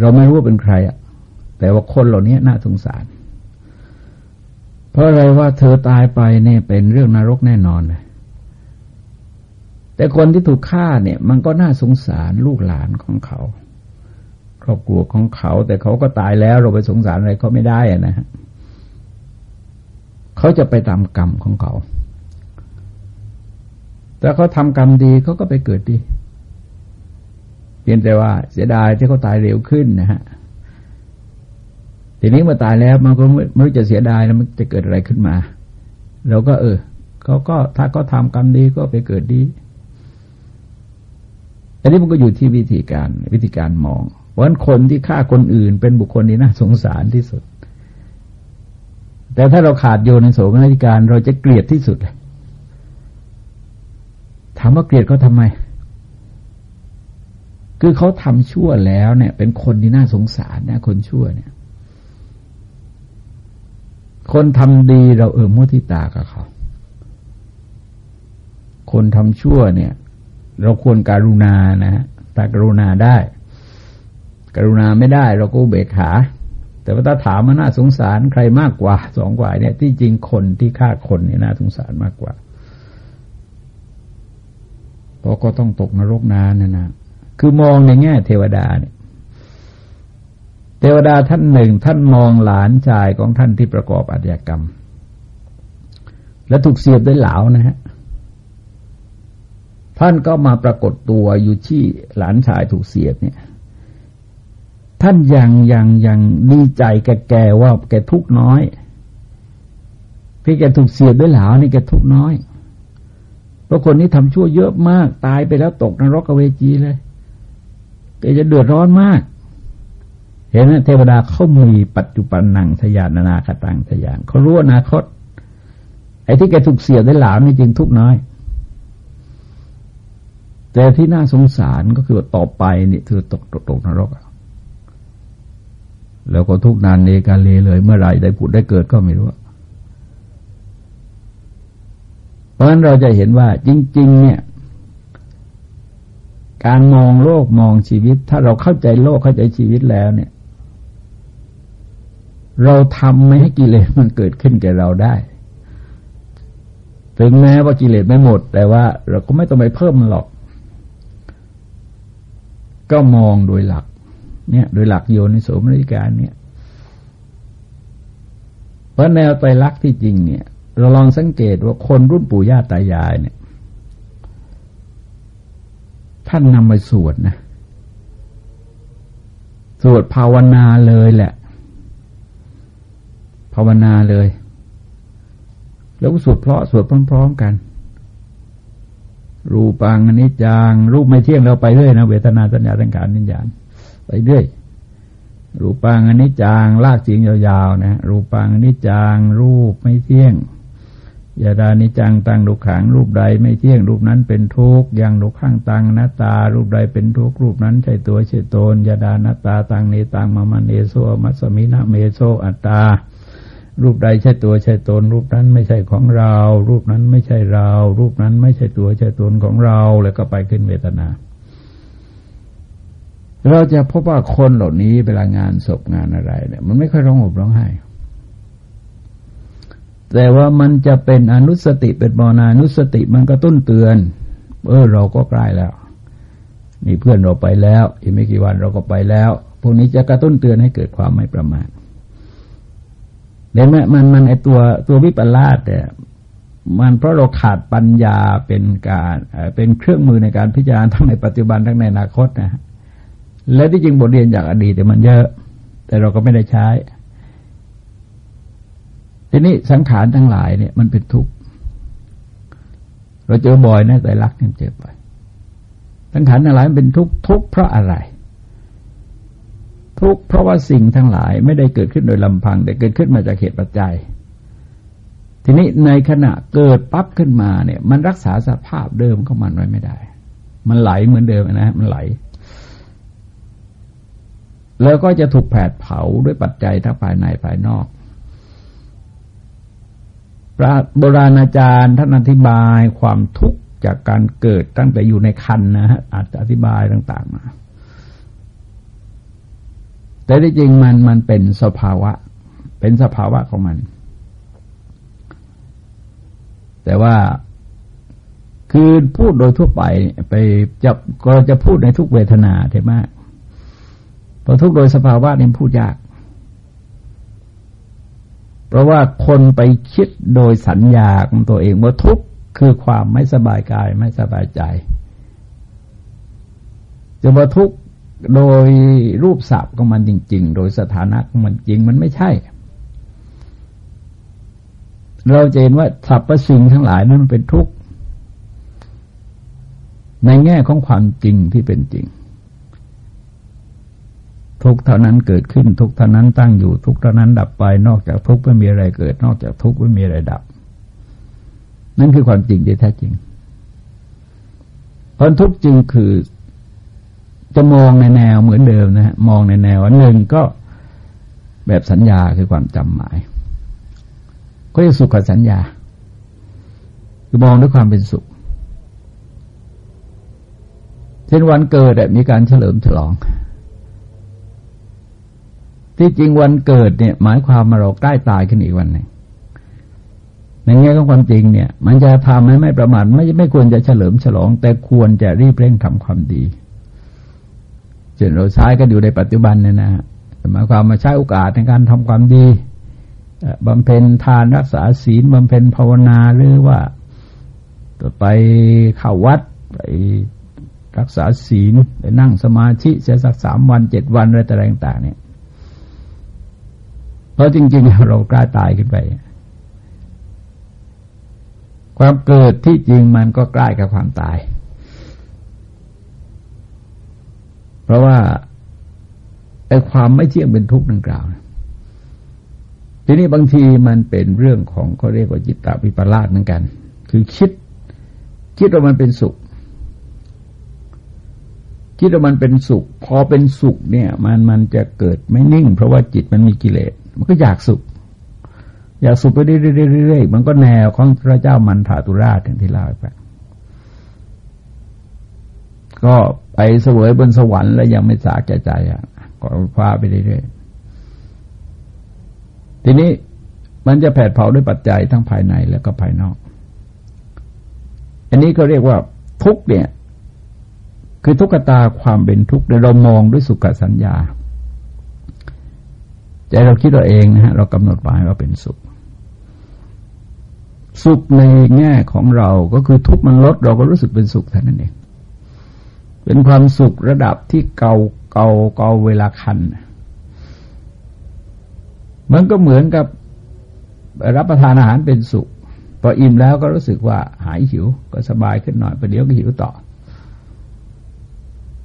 เราไม่รู้ว่าเป็นใครอะ แต่ว่าคนเหล่านี้น่าสงสาร เพราะอะไรว่าเธอตายไปเนี่ยเป็นเรื่องนรกแน่นอนเลยแต่คนที่ถูกฆ่าเนี่ย มันก็น่าสงสารลูกหลานของเขา ครอบครัวของเขา แต่เขาก็ตายแล้วเราไปสงสารอะไรเขาไม่ได้อะนะฮะเขาจะไปตามกรรมของเขา แต่เขาทำกรรมดีเขาก็ไปเกิดดี เพียงแต่ว่าเสียดายที่เขาตายเร็วขึ้นนะฮะ ทีนี้เมื่อตายแล้วมันก็ไม่รู้จะเสียดายแล้วมันจะเกิดอะไรขึ้นมาเราก็ เออเขาก็ถ้าเขาทากรรมดีก็ไปเกิดดีอันนี้มันก็อยู่ที่วิธีการวิธีการมอง เพราะคนที่ฆ่าคนอื่น เป็นบุคคลที่น่าสงสารที่สุด แต่ถ้าเราขาดโยนในโสมนัติการ เราจะเกลียดที่สุดเลยถามว่าเกลียดเขาทำไม คือเขาทำชั่วแล้วเนี่ย เป็นคนที่น่าสงสารนะคนชั่วเนี่ย คนทำดีเราเออมุทิตากับเขา คนทำชั่วเนี่ย เราควรการุณานะฮะตากรุณาได้ กรุณาไม่ได้เราก็เบกขา แต่ว่าถ้าถามมันน่าสงสารใครมากกว่าสองกว่าเนี่ยที่จริงคนที่ฆ่าคนเนี่ยน่าสงสารมากกว่าเพราะก็ต้องตกนรกนานนะนะคือมองในแง่เทวดาเนี่ย ทวดาท่านหนึ่งท่านมองหลานชายของท่านที่ประกอบอาชญากรรม และถูกเสียบด้วยเหลานะฮะท่านก็มาปรากฏตัวอยู่ที่หลานชายถูกเสียบเนี่ย ท่านยังยังยังดีใจแกแกว่าแกทุกน้อย พี่แกถูกเสียดด้วยเหลานี่แกทุกน้อยเพราะคนนี้ทำชั่วเยอะมาก ตายไปแล้วตกนรกเวจีเลยแกจะเดือดร้อนมาก เห็นไหมเทวดาเขามีปัจจุบันนังทยานนาคตังทยานเขารู้อนาคต ไอ้ที่แกถูกเสียดด้หลานี่จริงทุกน้อย แต่ที่น่าสงสารก็คือต่อไปนี่เธอตกตกตกนรกแล้วก็ทุกนานเนกาเลเลยเมื่อไรได้ผุดได้เกิดก็ไม่รู้เพราะฉะนั้นเราจะเห็นว่าจริง ๆ เนี่ย การมองโลกมองชีวิต ถ้าเราเข้าใจโลกเข้าใจชีวิตแล้วเนี่ย เราทำไม่ให้กิเลสมันเกิดขึ้นแก่เราได้ ถึงแม้ว่ากิเลสไม่หมด แต่ว่าเราก็ไม่ต้องไปเพิ่มมันหรอก ก็มองโดยหลัก เนี่ย โดยหลักโยนิโสมนสิการเนี่ย เพราะแนวไตรลักษณ์ที่จริงเนี่ย เราลองสังเกตว่าคนรุ่นปู่ย่าตายายเนี่ย ท่านนำไปสวดนะ สวดภาวนาเลยแหละ ภาวนาเลย แล้วสวดเพราะสวดพร้อม ๆ กัน รูปังอนิจจัง รูปไม่เที่ยงเราไปเรื่อยนะเวทนาสัญญาสังขารนิญญาณไปเรื่อยรูปังอนิจจังลากเสียงยาวๆนะรูปังอนิจจังรูปไม่เที่ยงยาดานิจังตังดุขังรูปใดไม่เที่ยงรูปนั้นเป็นทุกข์ยังดุขังตังนาตา รูปใดเป็นทุกข์รูปนั้นใช่ตัวใช่ตนยาดานาตาตังเนตังมามันเนโซมัสมินะเมโซอัตตา รูปใดใช่ตัวใช่ตน รูปนั้นไม่ใช่ของเรา รูปนั้นไม่ใช่เรา รูปนั้นไม่ใช่ตัวใช่ตนของเรา แล้วก็ไปขึ้นเวทนา เราจะพบว่าคนเหล่านี้เวลางานศพงานอะไรเนี่ย มันไม่ค่อยร้องห่มร้องไห้แต่ว่ามันจะเป็นอนุสติเป็นบอนานุสติมันก็ต้นเตือน เออเราก็ใกล้แล้ว นี่เพื่อนเราไปแล้ว อีกไม่กี่วันเราก็ไปแล้ว พวกนี้จะกระตุ้นเตือนให้เกิดความไม่ประมาท เห็นไหมมันมันไอตัวตัววิปลาสเนี่ยมันเพราะเราขาดปัญญาเป็นการเป็นเครื่องมือในการพิจารณาทั้งในปัจจุบันทั้งในอนาคตนะและที่จริงบทเรียนจากอดีตแต่มันเยอะ แต่เราก็ไม่ได้ใช้ ทีนี้สังขารทั้งหลายเนี่ย มันเป็นทุกข์เราเจอบ่อยนะแต่รักเนี่ยเจอบ่อยสังขารทั้งหลายมันเป็นทุกข์ทุกข์เพราะอะไร ทุกข์เพราะว่าสิ่งทั้งหลายไม่ได้เกิดขึ้นโดยลำพัง แต่เกิดขึ้นมาจากเหตุปัจจัย ทีนี้ในขณะเกิดปั๊บขึ้นมาเนี่ย มันรักษาสภาพเดิมของมันไว้ไม่ได้ มันไหลเหมือนเดิมนะมันไหล แล้วก็จะถูกแผดเผาด้วยปัจจัยทั้งภายในภายนอกพระโบราณอาจารย์ท่านอธิบายความทุกข์จากการเกิดตั้งแต่อยู่ในคันนะฮะอาจจะอธิบายต่าง ๆ มา แต่ที่จริงมันมันเป็นสภาวะ เป็นสภาวะของมัน แต่ว่าคือพูดโดยทั่วไปไปจะก็จะพูดในทุกเวทนาใช่ไหมพราะทุกโดยสภาวะนี่พูดยาก เพราะว่าคนไปคิดโดยสัญญาของตัวเองว่าทุกคือความไม่สบายกายไม่สบายใจจะว่าทุก โดยรูปศัพท์ของมันจริง ๆ โดยสถานะของมันจริงมันไม่ใช่ เราจะเห็นว่าสรรพสิ่งทั้งหลายนั้นมันเป็นทุกข์ ในแง่ของความจริงที่เป็นจริง ทุกเท่านั้นเกิดขึ้นทุกเท่านั้นตั้งอยู่ทุกเท่านั้นดับไป นอกจากทุกไม่มีอะไรเกิด นอกจากทุกไม่มีอะไรดับ นั่นคือความจริงที่แท้จริงเพราะทุกจึงคือ จะมองในแนวเหมือนเดิมนะฮะมองในแนวหนึ่งก็แบบสัญญาคือความจำหมาย ก็จะสุขกับสัญญา คือมองด้วยความเป็นสุข เช่นวันเกิดมีการเฉลิมฉลอง ที่จริงวันเกิดเนี่ย หมายความมาเราใกล้ตายขึ้นอีกวันหนึ่งในแง่ของความจริงเนี่ย มันจะทำให้ไม่ประมาทไม่ไม่ควรจะเฉลิมฉลอง แต่ควรจะรีบเร่งทำความดี เช่นเราใช้กันอยู่ในปัจจุบันเนี่ยนะหมายความมาใช้โอกาสในการทำความดีบำเพ็ญทานรักษาศีลบำเพ็ญภาวนาหรือว่าไปเข้าวัดไปรักษาศีลไปนั่งสมาธิเสียสักสามวันเจ็ดวันอะไรต่างๆเนี่ยเพราะจริง ๆ เรากล้าตายขึ้นไป ความเกิดที่จริงมันก็ใกล้กับความตาย เพราะว่าไอ้ความไม่เที่ยงเป็นทุกข์ดังกล่าวทีนี้บางทีมันเป็นเรื่องของเขาเรียกว่าจิตตวิปลาสเหมือนกัน คือคิด คิดว่ามันเป็นสุข คิดว่ามันเป็นสุข พอเป็นสุขเนี่ย มันมันจะเกิดไม่นิ่ง เพราะว่าจิตมันมีกิเลส มันก็อยากสุข อยากสุขไปเรื่อยๆมันก็แนวของพระเจ้ามันถาตุราชอย่างที่เล่าไป ก็ไปเสวยบนสวรรค์แล้วยังไม่สาแก่ใจอะก็พาไปเรื่อยๆทีนี้มันจะแผดเผาด้วยปัจจัยทั้งภายในแล้วก็ภายนอก อันนี้ก็เรียกว่าทุกเนี่ย คือทุกขตาความเป็นทุกข์เรามองด้วยสุขสัญญาใจเราคิดเราเองนะฮะเรากำหนดหมายว่าเป็นสุข สุขในแง่ของเราก็คือทุกข์มันลดเราก็รู้สึกเป็นสุขเท่านั้นเอง เป็นความสุขระดับที่เกาเกาเกาเวลาคัน มันก็เหมือนกับรับประทานอาหารเป็นสุข พออิ่มแล้วก็รู้สึกว่าหายหิวก็สบายขึ้นหน่อยประเดี๋ยวก็หิวต่อ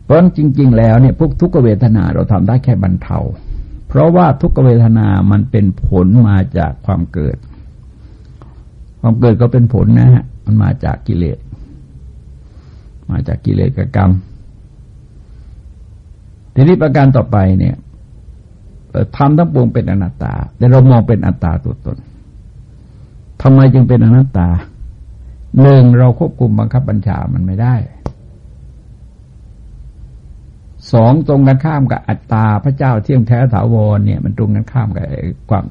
เพราะจริง ๆ แล้วเนี่ยพวกทุกขเวทนาเราทำได้แค่บรรเทา เพราะว่าทุกขเวทนามันเป็นผลมาจากความเกิด ความเกิดก็เป็นผลนะฮะ มันมาจากกิเลส มาจากกิเลสกรรม ทีนี้ประการต่อไปเนี่ยทำทั้งปวงเป็นอนัตตา แต่เรามองเป็นอัตตาตัวตนทำไมจึงเป็นอนัตตาหนึ่งเราควบคุมบังคับบัญชามันไม่ได้สองตรงกันข้ามกับอัตตาพระเจ้าเที่ยงแท้ถาวรเนี่ย มันตรงกันข้ามกับความ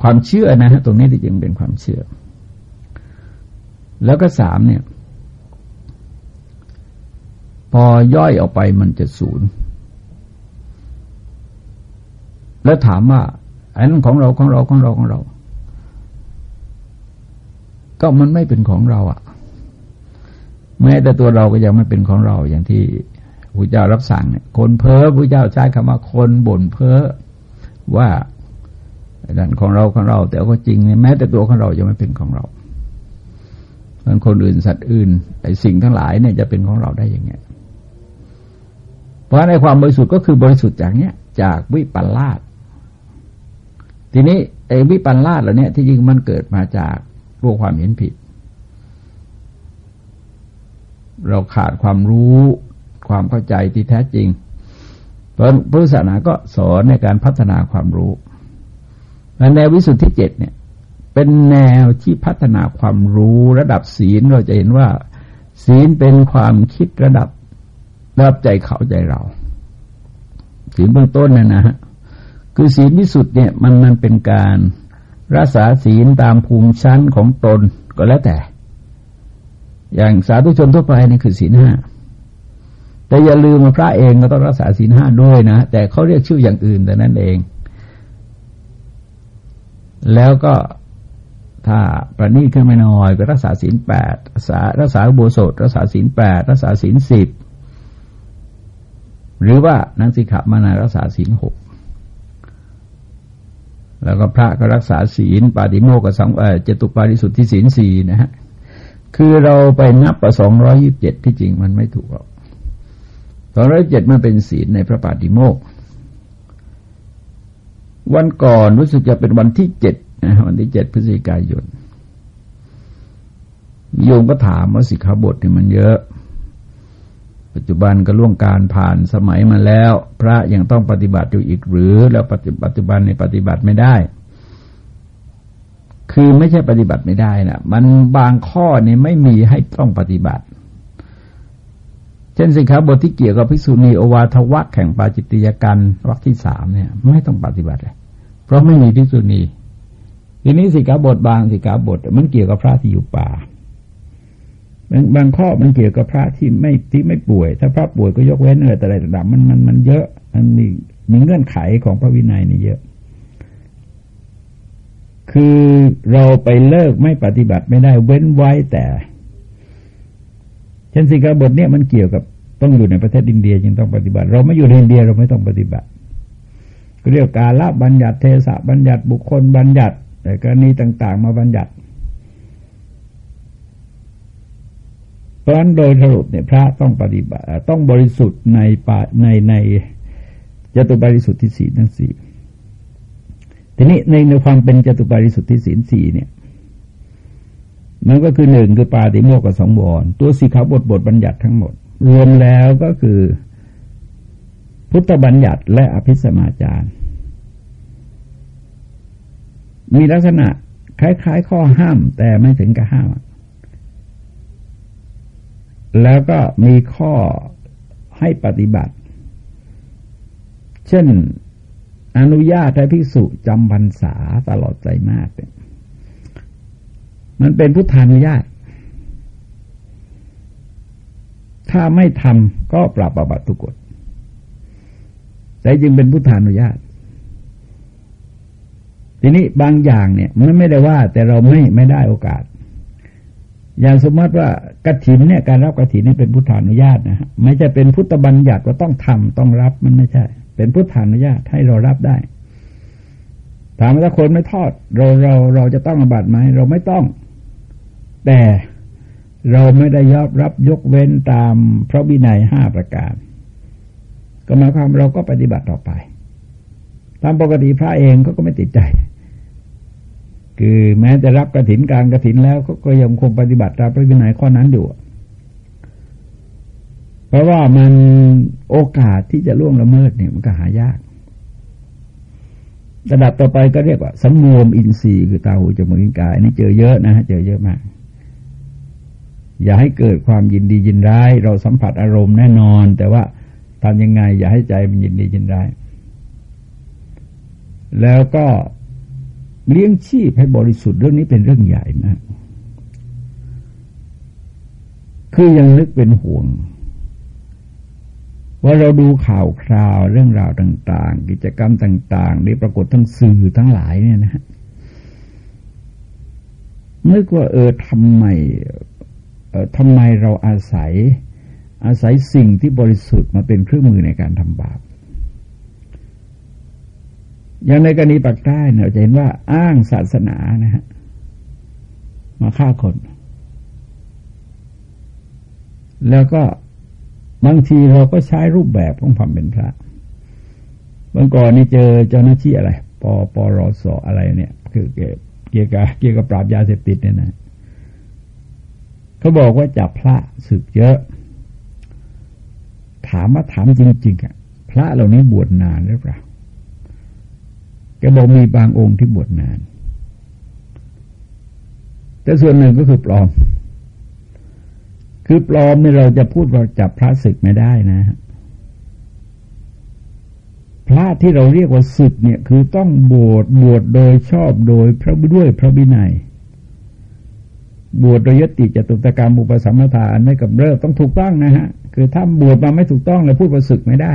ความเชื่อนะฮะตรงนี้ที่จริงเป็นความเชื่อ แล้วก็สามเนี่ย พอย่อยออกไปมันจะศูนย์ แล้วถามว่าอันนั้นของเราของเราของเราของเรา ก็มันไม่เป็นของเราอะ่ะ แม้แต่ตัวเราก็ยังไม่เป็นของเราอย่างที่พระเจ้ารับสั่งเนี่ยคนเพ้อพระเจ้าใช้คำว่าคนบ่นเพ้อว่าดันของเราของเรา แต่ก็จริงเนี่ยแม้แต่ตัวของเรายังไม่เป็นของเรามันคนอื่นสัตว์อื่นไอ้สิ่งทั้งหลายเนี่ยจะเป็นของเราได้ยังไงเพราะในความบริสุทธิ์ก็คือบริสุทธิ์จากเนี้ยจากวิปัลาด ทีนี้ไอ้วิปัลลาดเหล่านี้ที่จริงมันเกิดมาจากรูปความเห็นผิด เราขาดความรู้ความเข้าใจที่แท้จริง เพราะพุทธศาสนาก็สอนในการพัฒนาความรู้และแนววิสุทธิเจ็ดเนี่ย เป็นแนวที่พัฒนาความรู้ระดับศีลเราจะเห็นว่า ศีลเป็นความคิดระดับระดับใจเขาใจเราศีลเบื้องต้นนะนะฮะ คือศีลที่สุดเนี่ยมันมันเป็นการรักษาศีลตามภูมิชั้นของตนก็แล้วแต่ อย่างสาธุชนทั่วไปนี่คือศีลห้าแต่อย่าลืมมาพระเองก็ต้องรักษาศีลห้าด้วยนะ แต่เขาเรียกชื่ออย่างอื่นแต่นั้นเอง แล้วก็ถ้าประนีขึ้นไม่น้อยก็รักษาศีลแปดรักษารักษาโบสถรักษาศีลแปดรักษาศีลสิบหรือว่านังสิกขามานารักษาศีลหก แล้วก็พระก็รักษาศีล ปาติโมกกับสองเจตุปาริสุทธิศีลสี่นะฮะ คือเราไปนับประสองร้อยิบเจ็ดที่จริงมันไม่ถูกหรอกสองร้อยเจ็ดมันเป็นศีลในพระปาติโมก วันก่อนรู้สึกจะเป็นวันที่เจ็ดนะวันที่เจ็ดพฤศจิกายนโยมก็ถามว่าสิกขาบทเนี่ยมันเยอะ จจุบันก็ล่วงการผ่านสมัยมาแล้ว พระยังต้องปฏิบัติอยู่อีกหรือ แล้วปัจจุบันในปฏิบัติไม่ได้ คือไม่ใช่ปฏิบัติไม่ได้นะมันบางข้อนี่ไม่มีให้ต้องปฏิบัติ เช่นสิกขาบทที่เกี่ยวกับพิสุนีโอวาทวักแข่งปาจิตติยกันวักที่สามเนี่ย ไม่ต้องปฏิบัติเลยเพราะไม่มีพิสุนีทีนี้สิกขาบทบางสิกขาบท มันเกี่ยวกับพระที่อยู่ป่า บางบางข้อมันเกี่ยวกับพระที่ไม่ที่ไม่ป่วย ถ้าพระป่วยก็ยกเว้นอะไรแต่อะไรต่างๆมันมันมันเยอะ มันมีมีเงื่อนไขของพระวินัยนี่เยอะ คือเราไปเลิกไม่ปฏิบัติไม่ได้เว้นไว้แต่เช่นสิกขาบทเนี่ยมันเกี่ยวกับต้องอยู่ในประเทศอินเดียจึงต้องปฏิบัติ เราไม่อยู่ในอินเดียเราไม่ต้องปฏิบัติเรียกการละบัญญัติเทศะบัญญัติบุคคลบัญญัติแต่กรณีต่าง ๆ มาบัญญัติ เพราะฉะนั้นโดยสรุปเนี่ยพระต้องปฏิบัติต้องบริสุทธิ์ในปาในในจตุบริสุทธิ์ที่สี่ทั้งสี่ทีนี้ในในความเป็นจตุบริสุทธิ์ที่สี่สี่เนี่ย มันก็คือหนึ่งคือปาติโมกกับสองบอนตัวสีขาวบทบทบัญญัติทั้งหมด รวมแล้วก็คือ พุทธบัญญัติและอภิสมาจารมีลักษณะคล้าย ๆ ข้อห้ามแต่ไม่ถึงกับห้าม แล้วก็มีข้อให้ปฏิบัติ เช่น อนุญาตให้ภิกษุจำพรรษาตลอดใจมากมันเป็นพุทธานุญาต ถ้าไม่ทำก็ปรับประบัติทุกกฎแต่จึงเป็นพุทธานุญาต ทีนี้บางอย่างเนี่ย มันไม่ได้ว่า แต่เราไม่ไม่ได้โอกาส อย่างสมมติว่ากระถินเนี่ยการรับกระถินนี่เป็นพุทธานุญาตนะฮะไม่ใช่เป็นพุทธบัญญัติว่าต้องทำต้องรับมันไม่ใช่ เป็นพุทธานุญาตให้เรารับได้ ถามว่าถ้าคนไม่ทอด เราเราเราจะต้องอบัตไหมเราไม่ต้อง แต่เราไม่ได้ยอมรับยกเว้นตามพระวินัยห้าประการ ก็หมายความเราก็ปฏิบัติต่อไป ตามปกติพระเองก็ก็ไม่ติดใจ คือแม้จะรับกระถินการกระถินแล้วก็ยังคงปฏิบัติตามพระวินัยข้อนั้นอยู่ เพราะว่ามันโอกาสที่จะล่วงละเมิดเนี่ยมันก็หายาก ระดับต่อไปก็เรียกว่าสำรวมอินทรีย์คือตาหูจมูกลิ้นกายนี่เจอเยอะนะฮะเจอเยอะมาก อย่าให้เกิดความยินดียินร้าย เราสัมผัสอารมณ์แน่นอน แต่ว่าทำยังไง อย่าให้ใจมันยินดียินร้าย แล้วก็ เลี้ยงชีพให้บริสุทธิ์เรื่องนี้เป็นเรื่องใหญ่มาก คือยังนึกเป็นห่วง ว่าเราดูข่าวคราวเรื่องราวต่าง ๆ กิจกรรมต่างๆที่ปรากฏทั้งสื่อทั้งหลายเนี่ยนะนึกว่าเออทำไมเออทำไมเราอาศัยอาศัยสิ่งที่บริสุทธิ์มาเป็นเครื่องมือในการทำบาป อย่างในกรณีปากใต้เนี่ยจะเห็นว่าอ้างศาสนานะฮะมาฆ่าคน แล้วก็บางทีเราก็ใช้รูปแบบของความเป็นพระบางก่อนนี่เจอเจ้าหน้าที่อะไรปปรสอะไรเนี่ย คือเกี่ยวกับเกี่ยวกับปราบยาเสพติดเนี่ยนะเขาบอกว่าจับพระศึกเยอะ ถามว่าถามจริงๆอะพระเหล่านี้บวชนานหรือเปล่า แกบอกมีบางองค์ที่บวชนาน แต่ส่วนหนึ่งก็คือปลอม คือปลอมเนี่ยเราจะพูดว่าจับพระศึกไม่ได้นะพระที่เราเรียกว่าศึกเนี่ยคือต้องบวชบวชโดยชอบโดยพระด้วยพระบินัย บวชโดยยติจตุตกรรมอุปสัมมทานไม่กับเริ่มต้องถูกต้องนะฮะ คือถ้าบวชมาไม่ถูกต้องเลยพูดประสึกไม่ได้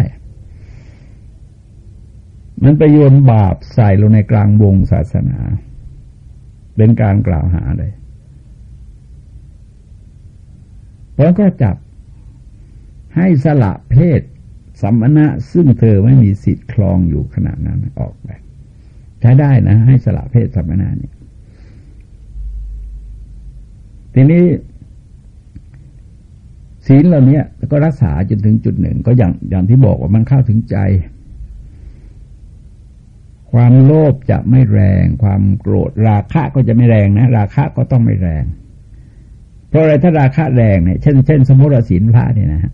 มันไปโยนบาปใส่ลงในกลางวงศาสนา เป็นการกล่าวหาเลยเพราะก็จับให้สละเพศสัมมณะซึ่งเธอไม่มีสิทธิ์คลองอยู่ขณะนั้นออกไปใช้ได้นะ ให้สละเพศสัมมณะเนี่ยทีนี้ศีลเหล่านี้ก็รักษาจนถึงจุดหนึ่ง ก็อย่างอย่างที่บอกว่ามันเข้าถึงใจ ความโลภจะไม่แรง ความโกรธราคะก็จะไม่แรงนะ ราคะก็ต้องไม่แรง เพราะอะไรถ้าราคะแรงเนี่ยเช่นเช่นสมมติว่าศีลพระเนี่ยนะ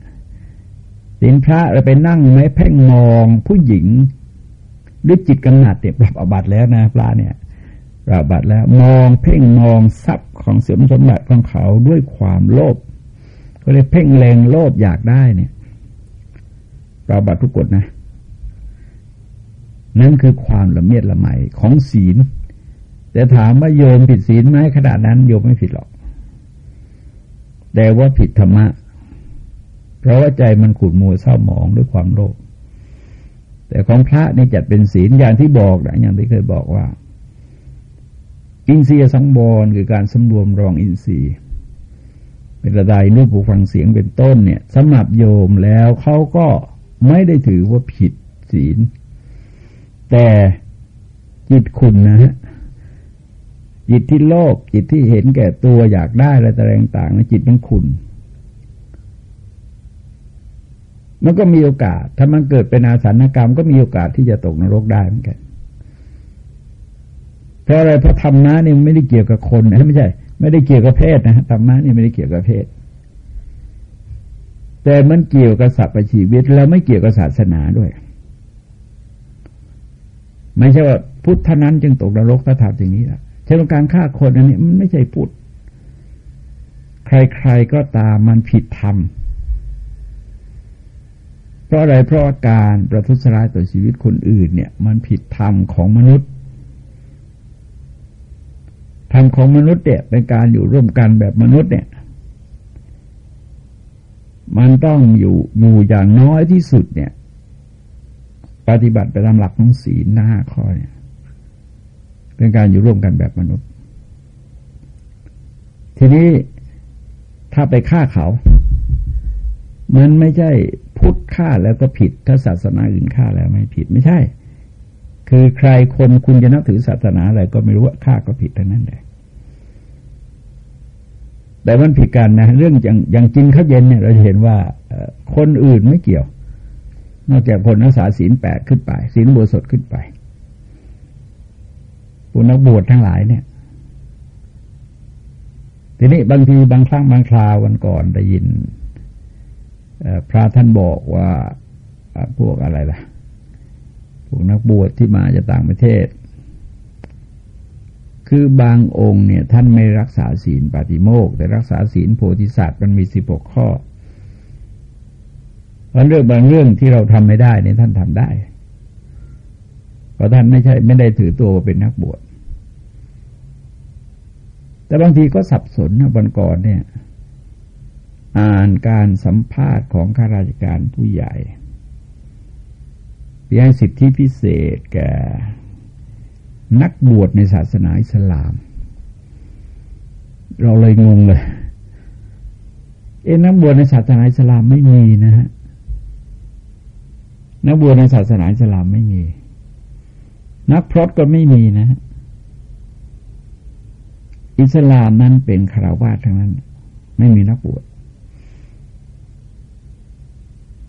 ศีลพระเราไปนั่งไม่เพ่งมองผู้หญิงด้วยจิตกำหนัดเนี่ยปรับอบัตแล้วนะพระเนี่ยปราบัตแล้ว มองเพ่งมองทรัพย์ของเสริมสมบัติของเขาด้วยความโลภก็เลยเพ่งเลงโลภอยากได้เนี่ยปราบัตทุกกฎนะ นั่นคือความละเมียดละไมของศีล แต่ถามว่าโยมผิดศีลไหมขนาดนั้นโยมไม่ผิดหรอก แต่ว่าผิดธรรมะ เพราะว่าใจมันขุ่นมัวเศร้าหมองด้วยความโลภแต่ของพระนี่จัดเป็นศีลอย่างที่บอกนะอย่างที่เคยบอกว่า อินทรียสังวรคือการสำรวมรองอินทรีย์เป็นระดับรูปผูฟังเสียงเป็นต้นเนี่ยสำหรับโยมแล้วเขาก็ไม่ได้ถือว่าผิดศีล แต่จิตคุณนะฮะจิตที่โลภจิตที่เห็นแก่ตัวอยากได้อะไรต่างๆนะจิตมันคุณ มันก็มีโอกาส ถ้ามันเกิดเป็นอาสนกรรม ก็มีโอกาสที่จะตกนรกได้เหมือนกันเพราะอะไรเพราะธรรมะนี่ไม่ได้เกี่ยวกับคนนะไม่ใช่ ไม่ได้เกี่ยวกับเพศนะธรรมะนี่ไม่ได้เกี่ยวกับเพศ แต่มันเกี่ยวกับสัพพชีวิต แล้วไม่เกี่ยวกับศาสนาด้วย ไม่ใช่ว่าพุทธนั้นจึงตกนรกถ้าถามอย่างนี้ละเช่นการฆ่าคนอันนี้มันไม่ใช่พุทธใครๆก็ตามมันผิดธรรมเพราะอะไรเพราะการประทุษร้ายต่อชีวิตคนอื่นเนี่ย มันผิดธรรมของมนุษย์ธรรมของมนุษย์เนี่ยเป็นการอยู่ร่วมกันแบบมนุษย์เนี่ย มันต้องอยู่อยู่อย่างน้อยที่สุดเนี่ย ปฏิบัติไปตามหลักของศีลหน้าข้อเนี่ยเป็นการอยู่ร่วมกันแบบมนุษย์ ทีนี้ถ้าไปฆ่าเขา มันไม่ใช่พุทธฆ่าแล้วก็ผิด ถ้าศาสนาอื่นฆ่าแล้วไม่ผิดไม่ใช่ คือใครคนคุณจะนับถือศาสนาอะไรก็ไม่รู้ว่าฆ่าก็ผิดทั้งนั้นเลยแต่มันผิดกันนะ เรื่องอย่างอย่างกินข้าวเย็นเนี่ยเราจะเห็นว่าคนอื่นไม่เกี่ยว นอกจากคนรักษาศีลแปดขึ้นไปศีลบวสดขึ้นไปปุนักบวชทั้งหลายเนี่ย ทีนี้บางทีบางครั้งบางคราววันก่อนได้ยินพระท่านบอกว่าพวกอะไรล่ะ พวกนักบวชที่มาจากต่างประเทศ คือบางองค์เนี่ย ท่านไม่รักษาศีลปฏิโมกแต่รักษาศีลโพธิสัตว์มันมีสิบหกข้อ เพราะเรื่องบางเรื่องที่เราทำไม่ได้เนี่ยท่านทำได้ เพราะท่านไม่ใช่ไม่ได้ถือตัวเป็นนักบวช แต่บางทีก็สับสนนะวันก่อนเนี่ย อ่านการสัมภาษณ์ของข้าราชการผู้ใหญ่ที่ให้สิทธิพิเศษแก่นักบวชในศาสนาอิสลาม เราเลยงงเลย เอ็นักบวชในศาสนาอิสลามไม่มีนะฮะ นักบวชในศาสนาอิสลามไม่มี นักพรตก็ไม่มีนะ อิสลามนั้นเป็นคารวะทั้งนั้น ไม่มีนักบวช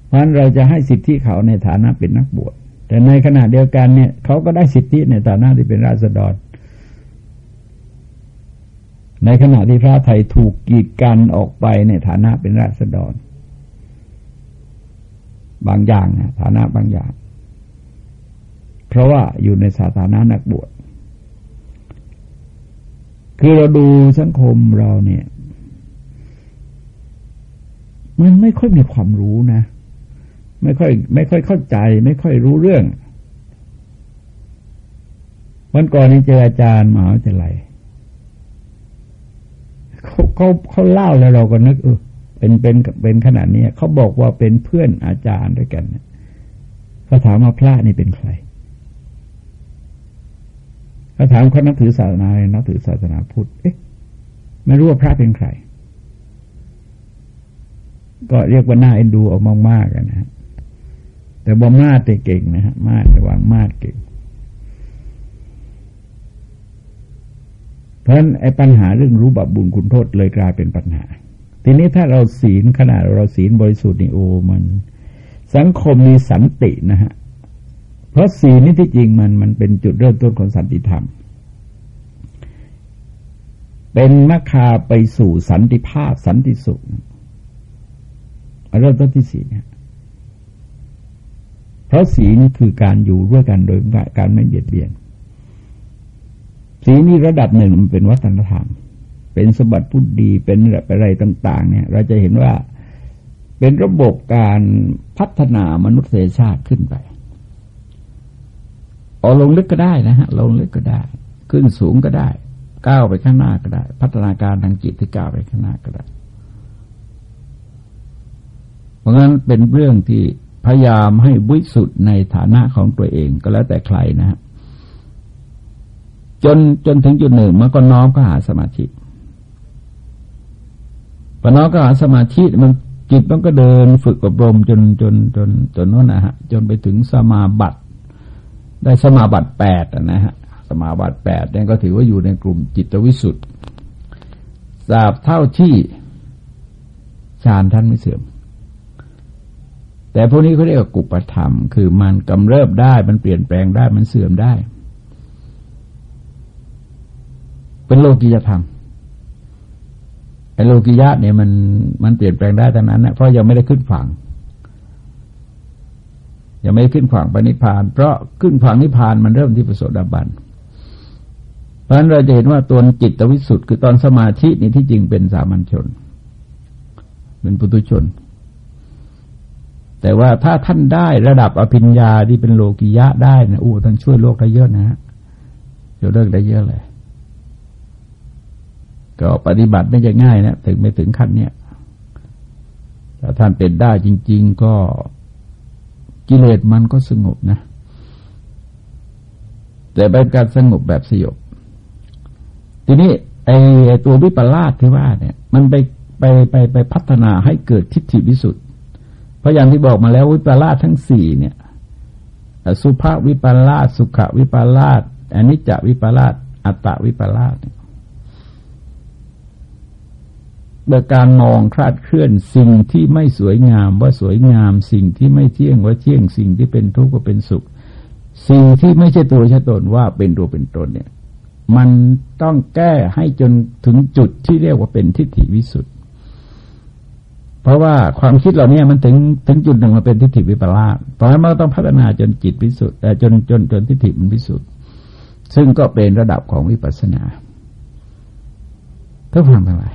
เพราะเราจะให้สิทธิเขาในฐานะเป็นนักบวชแต่ในขณะเดียวกันเนี่ยเขาก็ได้สิทธิในฐานะที่เป็นราษฎร ในขณะที่พระไทยถูกกีดกันออกไปในฐานะเป็นราษฎร บางอย่างนะฐานะบางอย่าง เพราะว่าอยู่ในสถานะนักบวชคือเราดูสังคมเราเนี่ย มันไม่ค่อยมีความรู้นะ ไม่ค่อย ไม่ค่อยเข้าใจ ไม่ค่อยรู้เรื่องวันก่อนนี้เจออาจารย์มหาวิทยาลัยเขาเขาเขาเล่าแล้วเราก็นึกเออ เป็นเป็นเป็นขนาดนี้เขาบอกว่าเป็นเพื่อนอาจารย์ด้วยกันเขาถามว่าพระนี่เป็นใครเขาถามเขานับถือศาสนาอะไรนับถือศาสนาพุทธเอ๊ะไม่รู้ว่าพระเป็นใคร ก็เรียกว่าหน่าเอ็นดูออกมากๆนะฮะแต่บ่มาดเก่งนะฮะมาดระวังมาดเก่ง เพราะฉะนั้นไอ้ปัญหาเรื่องรู้บาปบุญคุณโทษเลยกลายเป็นปัญหา ทีนี้ถ้าเราศีลขนาดเราศีลบริสุทธิ์นี่โอ้มัน สังคมมีสันตินะฮะ เพราะศีลนี่ที่จริงมันมันเป็นจุดเริ่มต้นของสันติธรรม เป็นมรรคาไปสู่สันติภาพสันติสุขเริ่มต้นที่สี่เนี่ยเพราะศีลคือการอยู่ด้วยกันโดยการไม่เบียดเบียนศีลนี่ระดับหนึ่งมันเป็นวัฒนธรรม เป็นสมบัติพุทธดีเป็นอะไรต่าง ๆ เนี่ย เราจะเห็นว่าเป็นระบบการพัฒนามนุษยชาติขึ้นไปออลงลึกก็ได้นะฮะ ลงลึกก็ได้ ขึ้นสูงก็ได้ ก้าวไปข้างหน้าก็ได้ พัฒนาการทางจิตที่ก้าวไปข้างหน้าก็ได้ เพราะงั้นเป็นเรื่องที่พยายามให้วิสุทธ์ในฐานะของตัวเองก็แล้วแต่ใครนะฮะจนจนถึงจุดหนึ่งมันก็น้อมก็หาสมาธิ พอน้อมก็หาสมาธิมันจิตมันก็เดินฝึกอบรมจนจนจนจนนู้นนะฮะ จนไปถึงสมาบัติ ได้สมาบัติแปดนะฮะ สมาบัติแปดเนี่ยก็ถือว่าอยู่ในกลุ่มจิตวิสุทธ์สาบเท่าที่ฌานท่านไม่เสื่อม แต่พวกนี้เขาเรียกว่ากุปธรรม คือมันกำเริบได้มันเปลี่ยนแปลงได้มันเสื่อมได้ เป็นโลกิยธรรม ไอ้โลกิยะเนี่ยมันมันเปลี่ยนแปลงได้ทั้งนั้นนะเพราะยังไม่ได้ขึ้นฝั่ง ยังไม่ขึ้นฝั่งปณิพาน เพราะขึ้นฝั่งนิพานมันเริ่มที่ประโสดาบันเพราะฉะนั้นเราจะเห็นว่าตัวจิตวิสุทธ์คือตอนสมาธินี่ที่จริงเป็นสามัญชน เป็นปุถุชน แต่ว่าถ้าท่านได้ระดับอภิญญาที่เป็นโลกิยะได้นะอู้ท่านช่วยโลกได้เยอะนะฮะช่วยโลกได้เยอะเลย ก็ปฏิบัติไม่จะง่ายนะถึงไม่ถึงขั้นเนี้ยถ้าท่านเป็นได้จริง ๆ ก็กิเลสมันก็สงบนะ แต่เป็นการสงบแบบสยบ ทีนี้ไอ้ตัววิปลาสที่ว่าเนี่ย มันไปไปไปไปพัฒนาให้เกิดทิฏฐิวิสุทธิ์เพราะอย่างที่บอกมาแล้ววิปลาสทั้งสี่เนี่ยสุภาวิปลาสสุขวิปลาสอนิจจวิปลาสอัตตวิปลาส โดยการมองคลาดเคลื่อนสิ่งที่ไม่สวยงามว่าสวยงาม สิ่งที่ไม่เที่ยงว่าเที่ยงสิ่งที่เป็นทุกข์ว่าเป็นสุข สิ่งที่ไม่ใช่ตัวใช่ตนว่าเป็นตัวเป็นตนเนี่ย มันต้องแก้ให้จนถึงจุดที่เรียกว่าเป็นทิฏฐิวิสุทธิเพราะว่าความคิดเหล่านี้มันถึงถึงจุดหนึ่งมาเป็นทิฏฐิวิปลาสตอนนั้นมันต้องพัฒนาจนจิตวิสุทธิ์แต่จนจนจนทิฏฐิมันวิสุทธิ์ซึ่งก็เป็นระดับของวิปัสสนาท่านทั้งหลาย